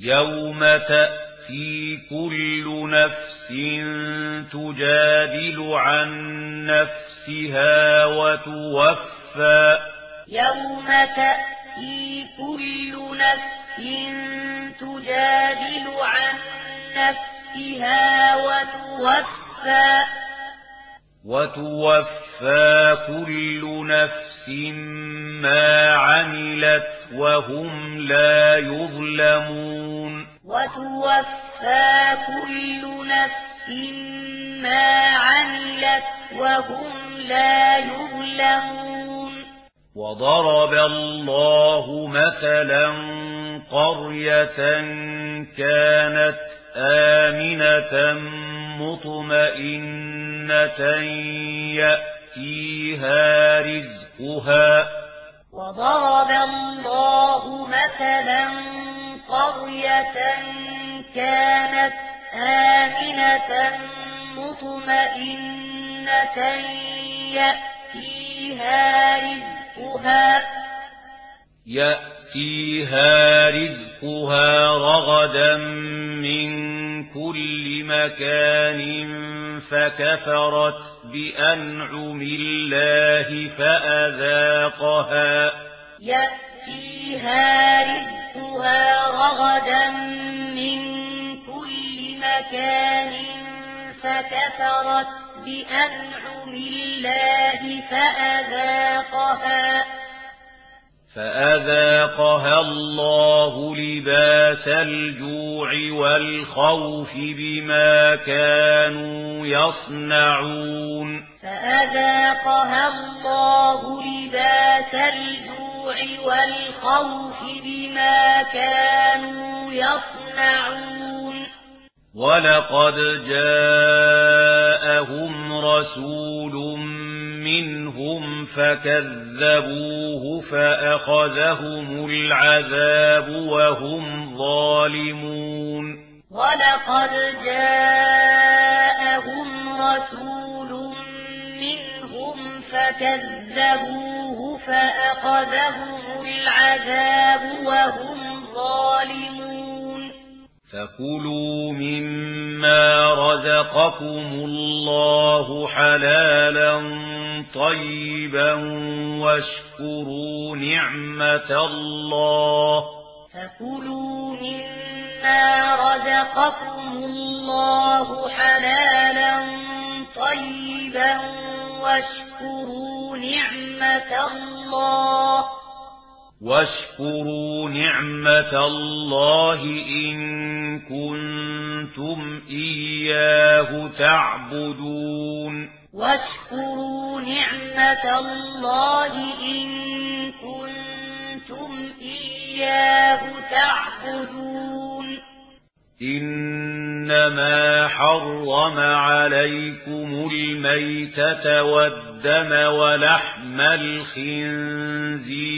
يوم تأتي كل نفس تجادل عن نفسها وتوفى يوم تأتي كل نفس تجادل عن نفسها وتوفى وتوفى كل نفس مَا عَمِلَتْ وَهُمْ لَا يُظْلَمُونَ. وَتُوَفَّى كُلُّ نَفْسٍ مَا عَمِلَتْ وَهُمْ لَا يُظْلَمُونَ. وَضَرَبَ اللَّهُ مَثَلًا قَرْيَةً كَانَتْ آمِنَةً مُطْمَئِنَّةً يَأْتِيهَا رِزْقُهَا حقها وضرب الله مثلا قرية كانت آمنة مطمئنة يأتيها رزقها يأتيها رزقها رغدا من كل مكان فكفرت بأنعم الله فأذاقها يأتيها رزقها رغدا من كل مكان فكفرت بأنعم الله فأذاقها فأذاقها الله لباس الجوع والخوف بما كانوا يصنعون فأذاقها الله لباس الجوع والخوف بما كانوا يصنعون ولقد جاءهم رسول منهم فكذبوه فأخذهم العذاب وهم ظالمون ولقد جاءهم رسول منهم فكذبوه فأخذهم العذاب وهم ظالمون فكلوا مما رزقكم الله حلالا طيبا واشكروا نعمة الله فكلوا مما رزقكم الله حلالا طيبا واشكروا نعمة الله واشكروا نعمة الله إن كنتم إياه تعبدون واشكروا نعمة الله إن كنتم إياه تعبدون إنما حرم عليكم الميتة والدم ولحم الخنزير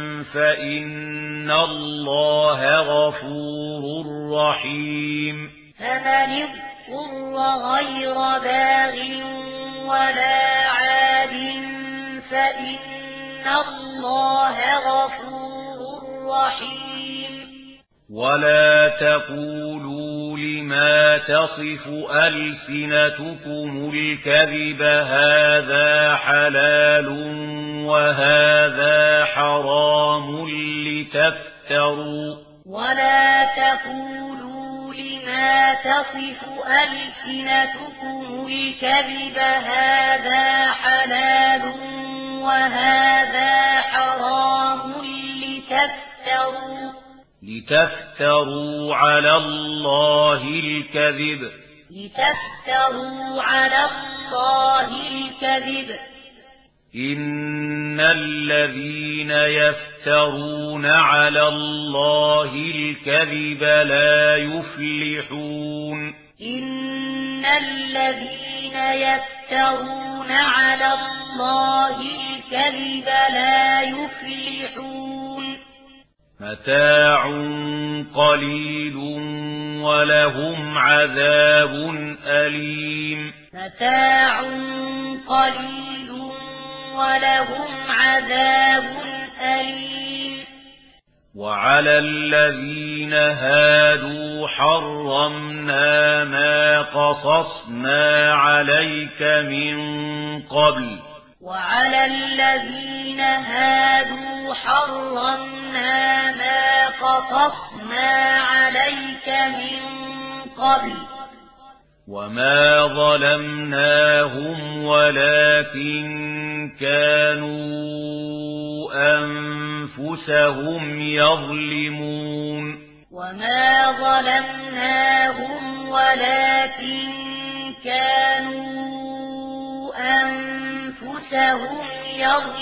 فإن الله غفور رحيم فمن اضطر غير باغ ولا عاد فإن الله غفور رحيم ولا تقولوا لما تصف ألسنتكم الكذب هذا حلال وهذا حرام لتفتروا ولا تقولوا لما تصف ألسنتكم الكذب هذا حلال وهذا لتفتروا على الله الكذب. لتفتروا على الله الكذب. إن الذين يفترون على الله الكذب لا يفلحون. إن الذين يفترون على الله الكذب لا يفلحون. متاع قليل ولهم عذاب أليم متاع قليل ولهم عذاب أليم وعلى الذين هادوا حرمنا ما قصصنا عليك من قبل وعلى الذين هادوا حرمنا ما قطفنا عليك من قبل وما ظلمناهم ولكن كانوا أنفسهم يظلمون. وما كانوا أنفسهم يظلمون